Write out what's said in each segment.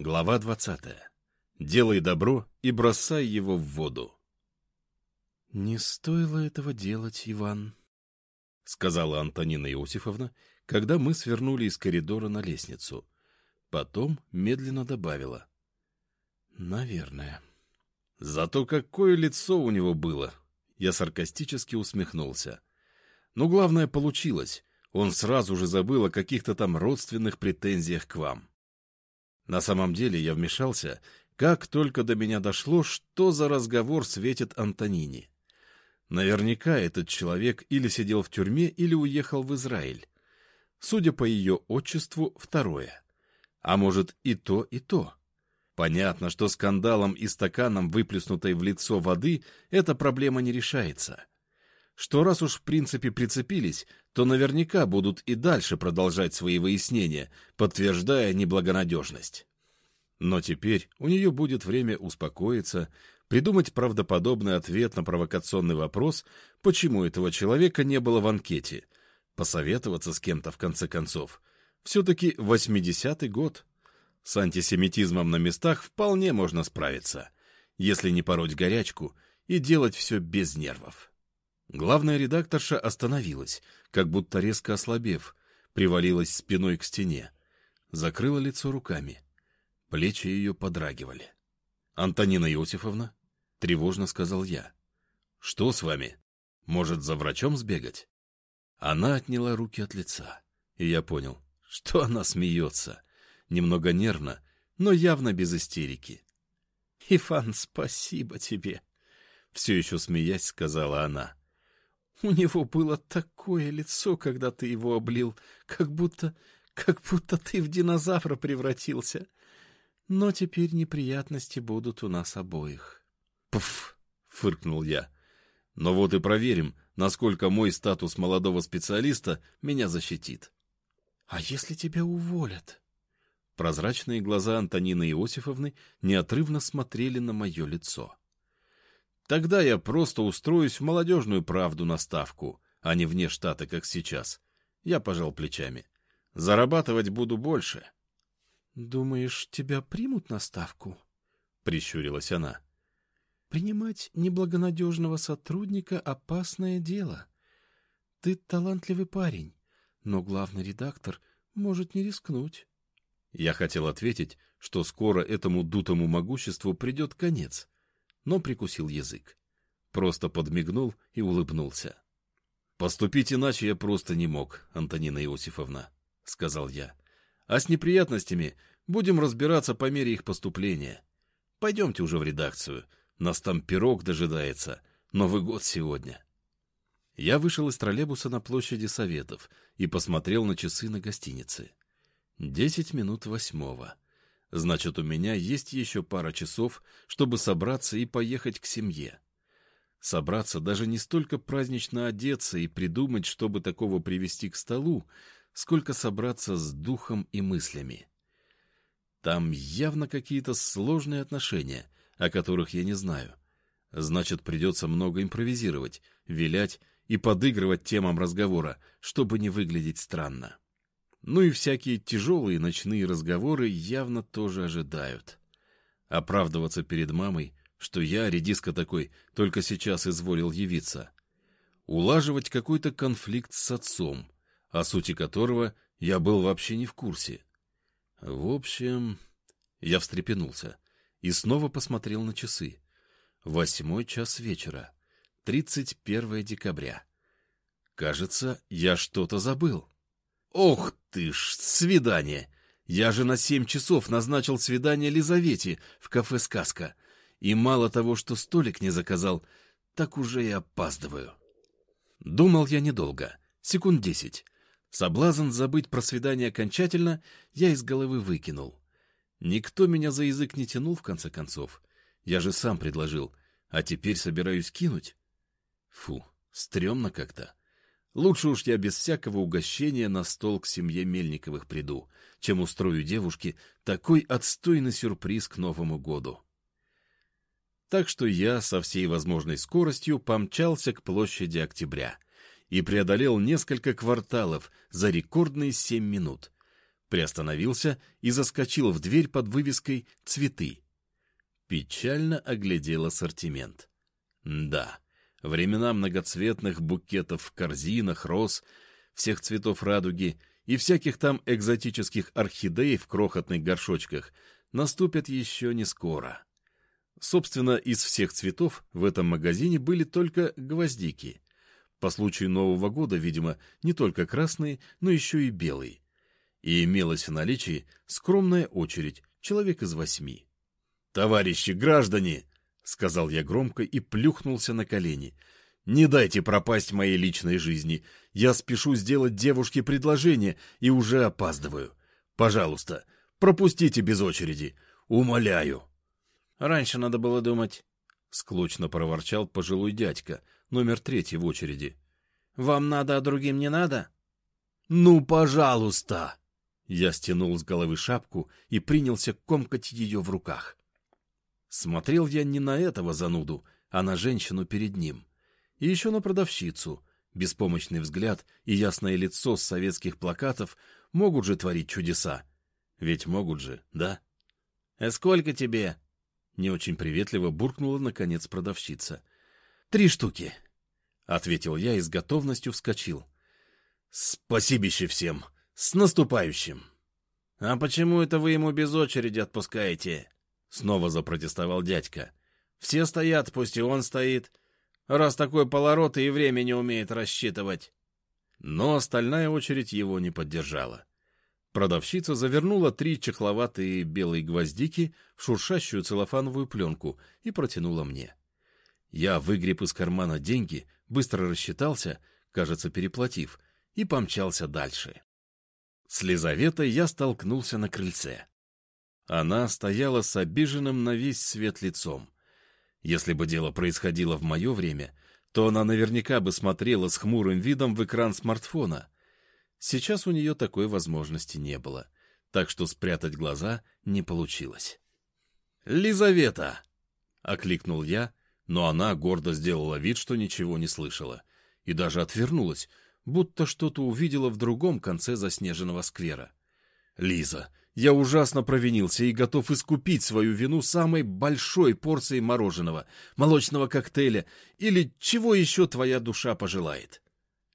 Глава двадцатая. Делай добро и бросай его в воду. «Не стоило этого делать, Иван», — сказала Антонина Иосифовна, когда мы свернули из коридора на лестницу. Потом медленно добавила. «Наверное». Зато какое лицо у него было! Я саркастически усмехнулся. Но главное получилось. Он сразу же забыл о каких-то там родственных претензиях к вам. На самом деле я вмешался, как только до меня дошло, что за разговор светит Антонине. Наверняка этот человек или сидел в тюрьме, или уехал в Израиль. Судя по ее отчеству, второе. А может и то, и то. Понятно, что скандалом и стаканом, выплеснутой в лицо воды, эта проблема не решается. Что раз уж в принципе прицепились, то наверняка будут и дальше продолжать свои выяснения, подтверждая неблагонадежность. Но теперь у нее будет время успокоиться, придумать правдоподобный ответ на провокационный вопрос, почему этого человека не было в анкете, посоветоваться с кем-то в конце концов. Все-таки 80-й год. С антисемитизмом на местах вполне можно справиться, если не пороть горячку и делать все без нервов. Главная редакторша остановилась, как будто резко ослабев, привалилась спиной к стене, закрыла лицо руками. Плечи ее подрагивали. «Антонина Иосифовна?» — тревожно сказал я. «Что с вами? Может, за врачом сбегать?» Она отняла руки от лица, и я понял, что она смеется, немного нервно, но явно без истерики. «Иван, спасибо тебе!» — все еще смеясь сказала она. «У него было такое лицо, когда ты его облил, как будто... как будто ты в динозавра превратился. Но теперь неприятности будут у нас обоих». «Пф!» — фыркнул я. «Но вот и проверим, насколько мой статус молодого специалиста меня защитит». «А если тебя уволят?» Прозрачные глаза Антонины Иосифовны неотрывно смотрели на мое лицо. «Тогда я просто устроюсь в молодежную правду на ставку, а не вне штата, как сейчас». Я пожал плечами. «Зарабатывать буду больше». «Думаешь, тебя примут на ставку?» — прищурилась она. «Принимать неблагонадежного сотрудника — опасное дело. Ты талантливый парень, но главный редактор может не рискнуть». Я хотел ответить, что скоро этому дутому могуществу придет конец, но прикусил язык. Просто подмигнул и улыбнулся. «Поступить иначе я просто не мог, Антонина Иосифовна», — сказал я. «А с неприятностями будем разбираться по мере их поступления. Пойдемте уже в редакцию, нас там пирог дожидается, Новый год сегодня». Я вышел из троллейбуса на площади Советов и посмотрел на часы на гостинице. Десять минут восьмого. Значит, у меня есть еще пара часов, чтобы собраться и поехать к семье. Собраться даже не столько празднично одеться и придумать, чтобы такого привести к столу, сколько собраться с духом и мыслями. Там явно какие-то сложные отношения, о которых я не знаю. Значит, придется много импровизировать, вилять и подыгрывать темам разговора, чтобы не выглядеть странно. Ну и всякие тяжелые ночные разговоры явно тоже ожидают. Оправдываться перед мамой, что я, редиска такой, только сейчас изволил явиться. Улаживать какой-то конфликт с отцом, о сути которого я был вообще не в курсе. В общем, я встрепенулся и снова посмотрел на часы. Восьмой час вечера, 31 декабря. Кажется, я что-то забыл. Ох ты ж, свидание! Я же на семь часов назначил свидание Лизавете в кафе «Сказка». И мало того, что столик не заказал, так уже и опаздываю. Думал я недолго, секунд десять. Соблазн забыть про свидание окончательно я из головы выкинул. Никто меня за язык не тянул, в конце концов. Я же сам предложил, а теперь собираюсь кинуть. Фу, стрёмно как-то. Лучше уж я без всякого угощения на стол к семье Мельниковых приду, чем устрою девушке такой отстойный сюрприз к Новому году. Так что я со всей возможной скоростью помчался к площади Октября и преодолел несколько кварталов за рекордные семь минут. приостановился и заскочил в дверь под вывеской «Цветы». Печально оглядел ассортимент. Да, времена многоцветных букетов в корзинах, роз, всех цветов радуги и всяких там экзотических орхидей в крохотных горшочках наступят еще не скоро. Собственно, из всех цветов в этом магазине были только гвоздики. По случаю Нового года, видимо, не только красные, но еще и белые. И имелась в наличии скромная очередь, человек из восьми. «Товарищи граждане!» — сказал я громко и плюхнулся на колени. «Не дайте пропасть моей личной жизни. Я спешу сделать девушке предложение и уже опаздываю. Пожалуйста, пропустите без очереди. Умоляю!» Раньше надо было думать. Склочно проворчал пожилой дядька, номер третий в очереди. Вам надо, а другим не надо? Ну, пожалуйста! Я стянул с головы шапку и принялся комкать ее в руках. Смотрел я не на этого зануду, а на женщину перед ним. И еще на продавщицу. Беспомощный взгляд и ясное лицо с советских плакатов могут же творить чудеса. Ведь могут же, да? — А сколько тебе? Не очень приветливо буркнула, наконец, продавщица. «Три штуки», — ответил я и с готовностью вскочил. «Спасибище всем! С наступающим!» «А почему это вы ему без очереди отпускаете?» Снова запротестовал дядька. «Все стоят, пусть и он стоит. Раз такой поворот и время не умеет рассчитывать». Но остальная очередь его не поддержала. Продавщица завернула три чехловатые белые гвоздики в шуршащую целлофановую пленку и протянула мне. Я выгреб из кармана деньги, быстро рассчитался, кажется, переплатив, и помчался дальше. С Лизаветой я столкнулся на крыльце. Она стояла с обиженным на весь свет лицом. Если бы дело происходило в мое время, то она наверняка бы смотрела с хмурым видом в экран смартфона — Сейчас у нее такой возможности не было, так что спрятать глаза не получилось. «Лизавета!» — окликнул я, но она гордо сделала вид, что ничего не слышала, и даже отвернулась, будто что-то увидела в другом конце заснеженного сквера. «Лиза, я ужасно провинился и готов искупить свою вину самой большой порцией мороженого, молочного коктейля или чего еще твоя душа пожелает».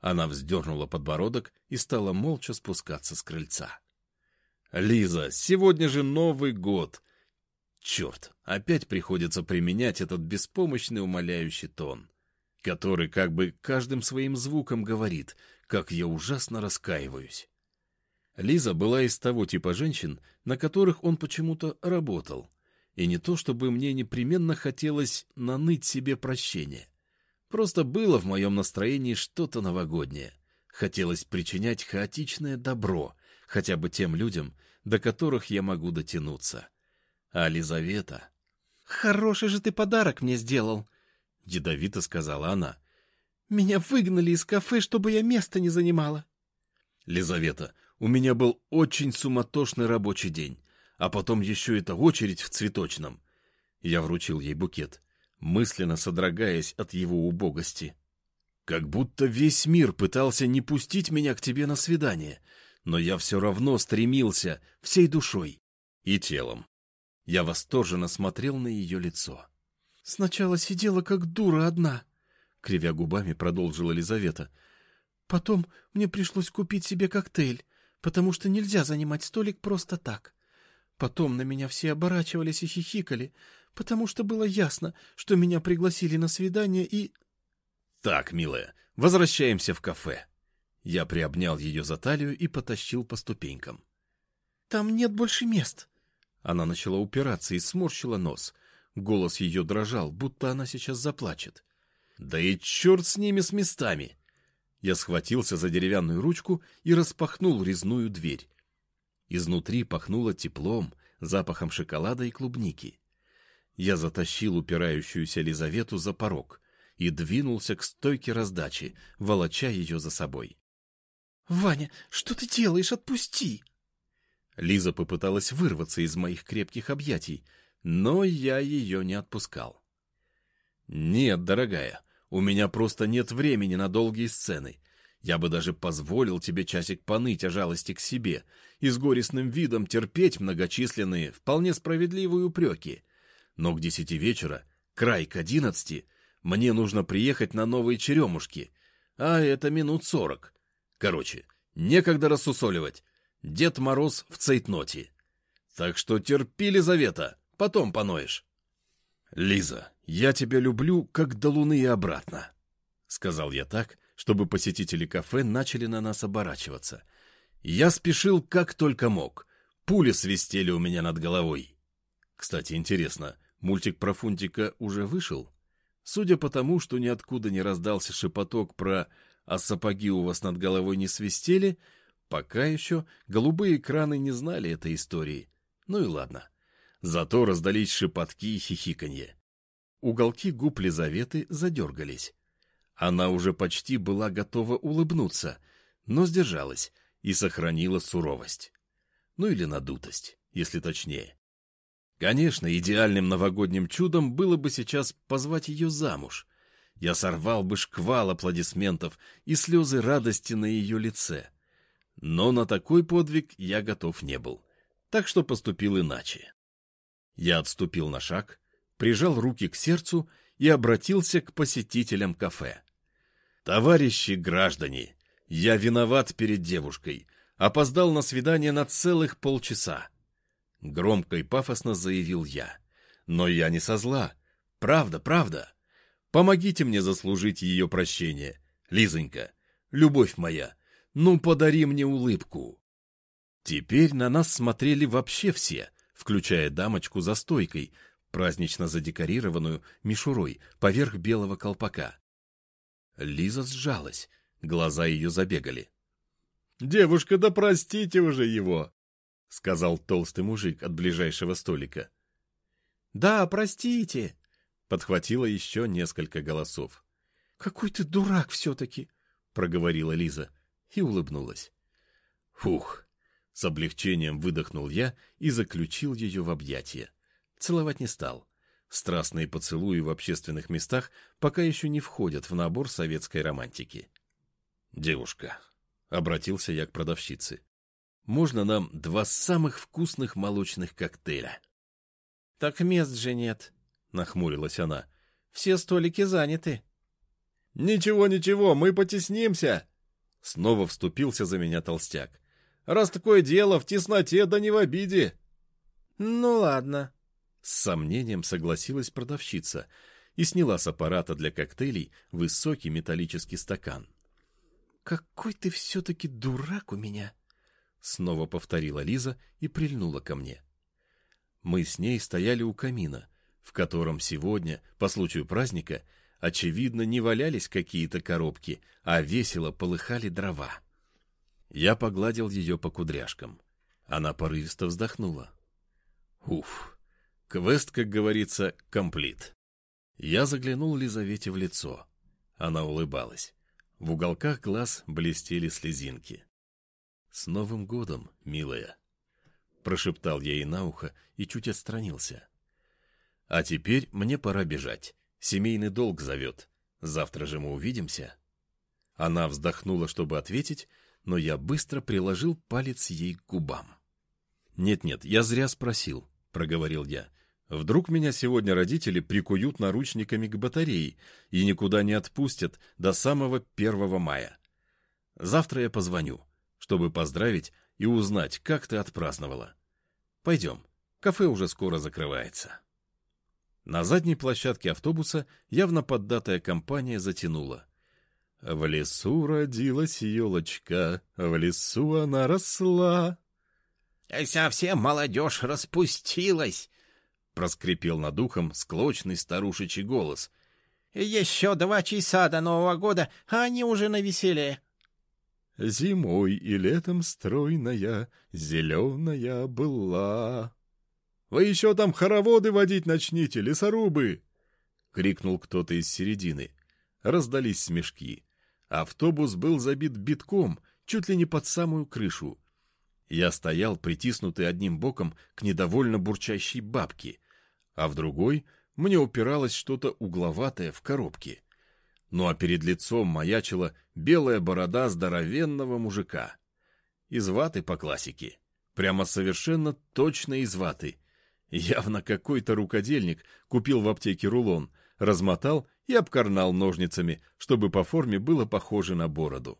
Она вздернула подбородок и стала молча спускаться с крыльца. «Лиза, сегодня же Новый год!» Черт, опять приходится применять этот беспомощный умоляющий тон, который как бы каждым своим звуком говорит, как я ужасно раскаиваюсь. Лиза была из того типа женщин, на которых он почему-то работал, и не то чтобы мне непременно хотелось наныть себе прощения. Просто было в моем настроении что-то новогоднее. Хотелось причинять хаотичное добро, хотя бы тем людям, до которых я могу дотянуться. А Лизавета... — Хороший же ты подарок мне сделал, — ядовито сказала она. — Меня выгнали из кафе, чтобы я место не занимала. — Лизавета, у меня был очень суматошный рабочий день, а потом еще эта очередь в цветочном. Я вручил ей букет мысленно содрогаясь от его убогости. Как будто весь мир пытался не пустить меня к тебе на свидание, но я все равно стремился всей душой и телом. Я восторженно смотрел на ее лицо. — Сначала сидела как дура одна, — кривя губами продолжила Лизавета. — Потом мне пришлось купить себе коктейль, потому что нельзя занимать столик просто так. Потом на меня все оборачивались и хихикали, потому что было ясно, что меня пригласили на свидание и... Так, милая, возвращаемся в кафе. Я приобнял ее за талию и потащил по ступенькам. Там нет больше мест. Она начала упираться и сморщила нос. Голос ее дрожал, будто она сейчас заплачет. Да и черт с ними с местами! Я схватился за деревянную ручку и распахнул резную дверь. Изнутри пахнуло теплом, запахом шоколада и клубники. Я затащил упирающуюся Лизавету за порог и двинулся к стойке раздачи, волоча ее за собой. — Ваня, что ты делаешь? Отпусти! Лиза попыталась вырваться из моих крепких объятий, но я ее не отпускал. — Нет, дорогая, у меня просто нет времени на долгие сцены. Я бы даже позволил тебе часик поныть о жалости к себе и с горестным видом терпеть многочисленные, вполне справедливые упреки. Но к десяти вечера, край к одиннадцати, мне нужно приехать на новые черемушки, а это минут сорок. Короче, некогда рассусоливать. Дед Мороз в цейтноте. Так что терпи, Лизавета, потом поноешь. Лиза, я тебя люблю, как до луны и обратно, — сказал я так, чтобы посетители кафе начали на нас оборачиваться. Я спешил как только мог. Пули свистели у меня над головой. Кстати, интересно, мультик про Фунтика уже вышел? Судя по тому, что ниоткуда не раздался шепоток про «а сапоги у вас над головой не свистели», пока еще голубые экраны не знали этой истории. Ну и ладно. Зато раздались шепотки и хихиканье. Уголки губ Лизаветы задергались. Она уже почти была готова улыбнуться, но сдержалась и сохранила суровость. Ну или надутость, если точнее. Конечно, идеальным новогодним чудом было бы сейчас позвать ее замуж. Я сорвал бы шквал аплодисментов и слезы радости на ее лице. Но на такой подвиг я готов не был, так что поступил иначе. Я отступил на шаг, прижал руки к сердцу и обратился к посетителям кафе. «Товарищи граждане, я виноват перед девушкой, опоздал на свидание на целых полчаса. Громко и пафосно заявил я. Но я не со зла. Правда, правда. Помогите мне заслужить ее прощение. Лизонька, любовь моя, ну подари мне улыбку. Теперь на нас смотрели вообще все, включая дамочку за стойкой, празднично задекорированную мишурой поверх белого колпака. Лиза сжалась, глаза ее забегали. — Девушка, да простите уже его! — сказал толстый мужик от ближайшего столика. «Да, простите!» — подхватило еще несколько голосов. «Какой ты дурак все-таки!» — проговорила Лиза и улыбнулась. «Фух!» — с облегчением выдохнул я и заключил ее в объятия. Целовать не стал. Страстные поцелуи в общественных местах пока еще не входят в набор советской романтики. «Девушка», — обратился я к продавщице, можно нам два самых вкусных молочных коктейля. — Так мест же нет, — нахмурилась она. — Все столики заняты. — Ничего, ничего, мы потеснимся! — снова вступился за меня толстяк. — Раз такое дело, в тесноте да не в обиде. — Ну ладно. С сомнением согласилась продавщица и сняла с аппарата для коктейлей высокий металлический стакан. — Какой ты все-таки дурак у меня! — Снова повторила Лиза и прильнула ко мне. Мы с ней стояли у камина, в котором сегодня, по случаю праздника, очевидно, не валялись какие-то коробки, а весело полыхали дрова. Я погладил ее по кудряшкам. Она порывисто вздохнула. Уф, квест, как говорится, комплит. Я заглянул Лизавете в лицо. Она улыбалась. В уголках глаз блестели слезинки. «С Новым годом, милая!» Прошептал я ей на ухо и чуть отстранился. «А теперь мне пора бежать. Семейный долг зовет. Завтра же мы увидимся». Она вздохнула, чтобы ответить, но я быстро приложил палец ей к губам. «Нет-нет, я зря спросил», — проговорил я. «Вдруг меня сегодня родители прикуют наручниками к батарее и никуда не отпустят до самого первого мая. Завтра я позвоню чтобы поздравить и узнать, как ты отпраздновала. Пойдем, кафе уже скоро закрывается. На задней площадке автобуса явно поддатая компания затянула. В лесу родилась елочка, в лесу она росла. — Совсем молодежь распустилась, — проскрипел над ухом склочный старушечий голос. — Еще два часа до Нового года, а они уже на веселе. Зимой и летом стройная, зеленая была. — Вы еще там хороводы водить начните, лесорубы! — крикнул кто-то из середины. Раздались смешки. Автобус был забит битком, чуть ли не под самую крышу. Я стоял, притиснутый одним боком к недовольно бурчащей бабке, а в другой мне упиралось что-то угловатое в коробке. Ну а перед лицом маячила белая борода здоровенного мужика. Из ваты по классике. Прямо совершенно точно из ваты. Явно какой-то рукодельник купил в аптеке рулон, размотал и обкорнал ножницами, чтобы по форме было похоже на бороду.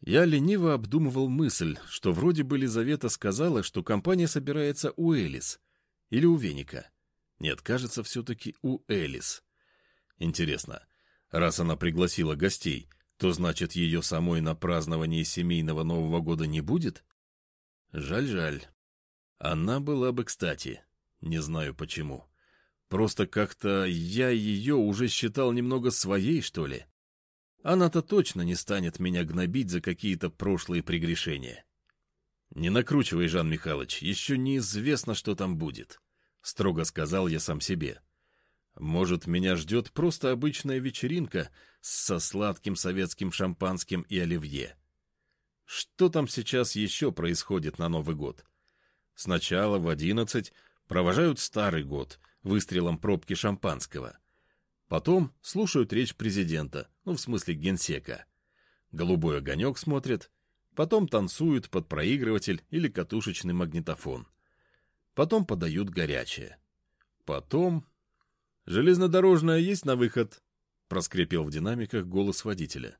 Я лениво обдумывал мысль, что вроде бы Лизавета сказала, что компания собирается у Элис. Или у Веника. Нет, кажется, все-таки у Элис. Интересно, раз она пригласила гостей, то значит ее самой на празднование семейного Нового года не будет? Жаль-жаль. Она была бы кстати. Не знаю почему. Просто как-то я ее уже считал немного своей, что ли. Она-то точно не станет меня гнобить за какие-то прошлые прегрешения. Не накручивай, Жан Михайлович, еще неизвестно, что там будет, — строго сказал я сам себе. Может, меня ждет просто обычная вечеринка со сладким советским шампанским и оливье. Что там сейчас еще происходит на Новый год? Сначала в одиннадцать провожают Старый год выстрелом пробки шампанского — Потом слушают речь президента, ну, в смысле генсека. Голубой огонек смотрят, потом танцуют под проигрыватель или катушечный магнитофон. Потом подают горячее. Потом... «Железнодорожная есть на выход?» — проскрипел в динамиках голос водителя.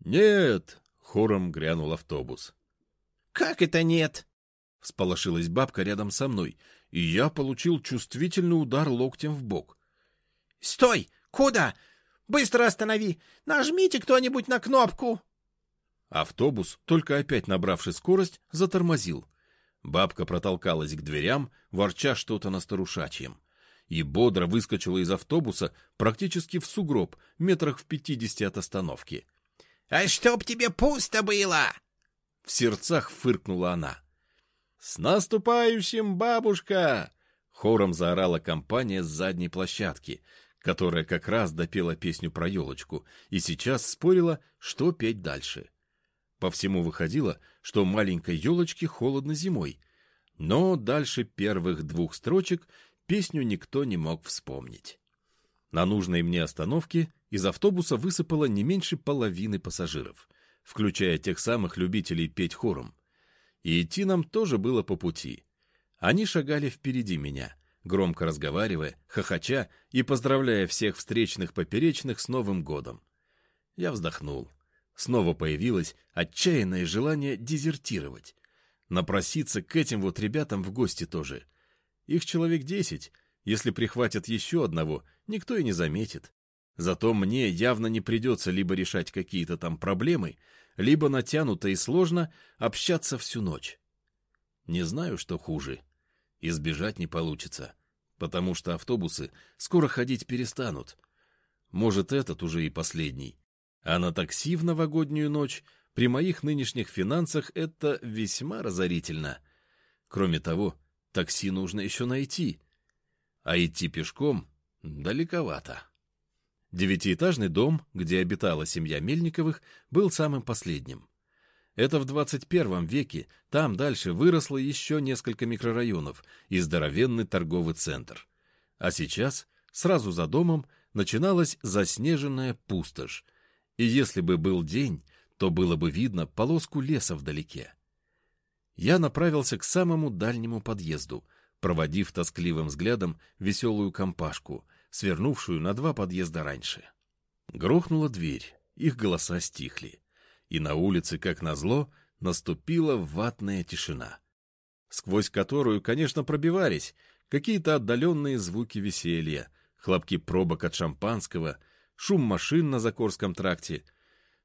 «Нет!» — хором грянул автобус. «Как это нет?» — всполошилась бабка рядом со мной, и я получил чувствительный удар локтем в бок — «Стой! Куда? Быстро останови! Нажмите кто-нибудь на кнопку!» Автобус, только опять набравший скорость, затормозил. Бабка протолкалась к дверям, ворча что-то на старушачьем, и бодро выскочила из автобуса практически в сугроб, метрах в пятидесяти от остановки. — А чтоб тебе пусто было! — в сердцах фыркнула она. — С наступающим, бабушка! — хором заорала компания с задней площадки, которая как раз допела песню про елочку и сейчас спорила, что петь дальше. По всему выходило, что маленькой елочке холодно зимой, но дальше первых двух строчек песню никто не мог вспомнить. На нужной мне остановке из автобуса высыпало не меньше половины пассажиров, включая тех самых любителей петь хором. И идти нам тоже было по пути. Они шагали впереди меня — громко разговаривая, хохоча и поздравляя всех встречных поперечных с Новым годом. Я вздохнул. Снова появилось отчаянное желание дезертировать. Напроситься к этим вот ребятам в гости тоже. Их человек десять. Если прихватят еще одного, никто и не заметит. Зато мне явно не придется либо решать какие-то там проблемы, либо натянуто и сложно общаться всю ночь. Не знаю, что хуже — избежать не получится, потому что автобусы скоро ходить перестанут. Может, этот уже и последний. А на такси в новогоднюю ночь при моих нынешних финансах это весьма разорительно. Кроме того, такси нужно еще найти. А идти пешком далековато. Девятиэтажный дом, где обитала семья Мельниковых, был самым последним. Это в 21 веке, там дальше выросло еще несколько микрорайонов и здоровенный торговый центр. А сейчас, сразу за домом, начиналась заснеженная пустошь. И если бы был день, то было бы видно полоску леса вдалеке. Я направился к самому дальнему подъезду, проводив тоскливым взглядом веселую компашку, свернувшую на два подъезда раньше. Грохнула дверь, их голоса стихли и на улице, как назло, наступила ватная тишина, сквозь которую, конечно, пробивались какие-то отдаленные звуки веселья, хлопки пробок от шампанского, шум машин на Закорском тракте.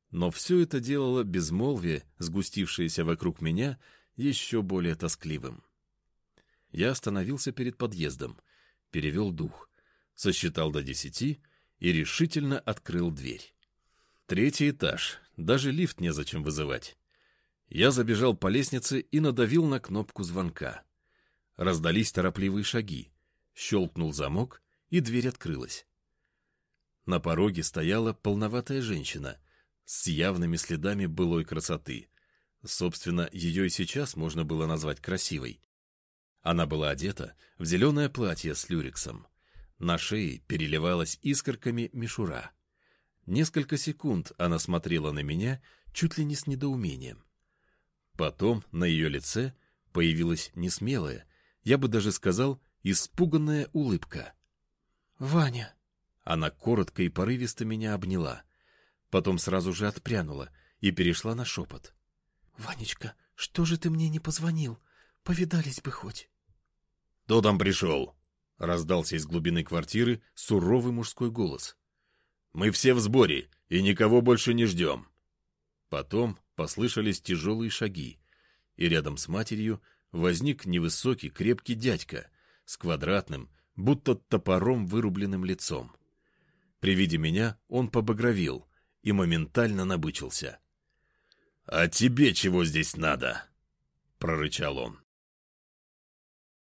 Но все это делало безмолвие, сгустившееся вокруг меня, еще более тоскливым. Я остановился перед подъездом, перевел дух, сосчитал до десяти и решительно открыл дверь. Третий этаж, даже лифт незачем вызывать. Я забежал по лестнице и надавил на кнопку звонка. Раздались торопливые шаги. Щелкнул замок, и дверь открылась. На пороге стояла полноватая женщина с явными следами былой красоты. Собственно, ее и сейчас можно было назвать красивой. Она была одета в зеленое платье с люрексом. На шее переливалась искорками мишура. Несколько секунд она смотрела на меня чуть ли не с недоумением. Потом на ее лице появилась несмелая, я бы даже сказал, испуганная улыбка. «Ваня!» Она коротко и порывисто меня обняла. Потом сразу же отпрянула и перешла на шепот. «Ванечка, что же ты мне не позвонил? Повидались бы хоть». «Кто там пришел?» — раздался из глубины квартиры суровый мужской голос. «Мы все в сборе и никого больше не ждем». Потом послышались тяжелые шаги, и рядом с матерью возник невысокий крепкий дядька с квадратным, будто топором вырубленным лицом. При виде меня он побагровил и моментально набычился. — А тебе чего здесь надо? — прорычал он.